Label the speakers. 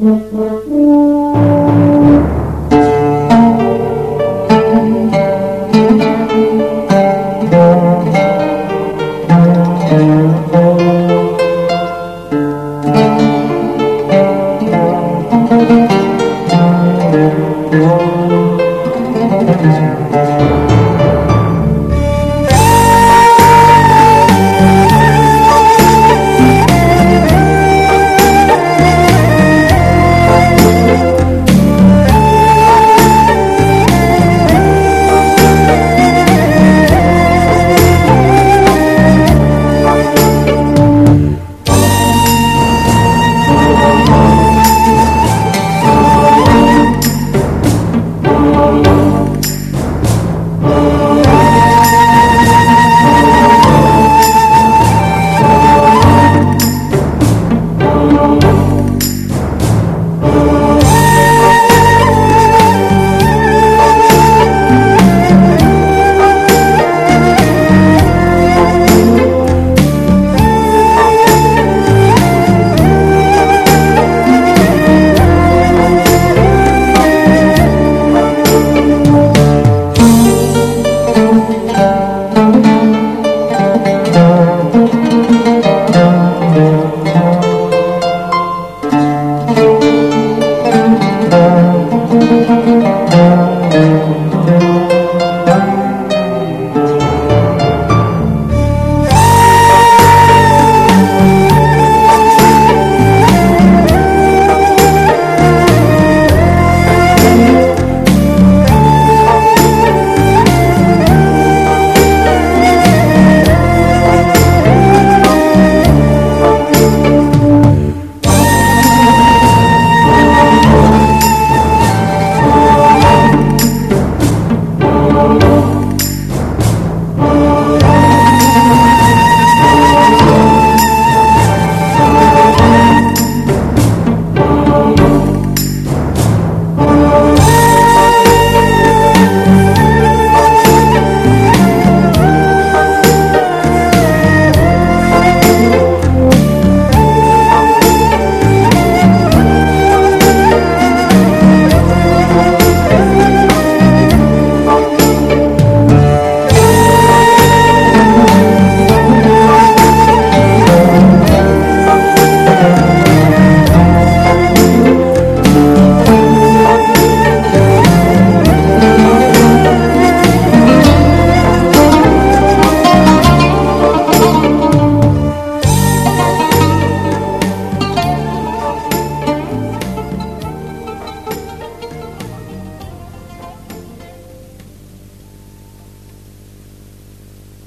Speaker 1: Música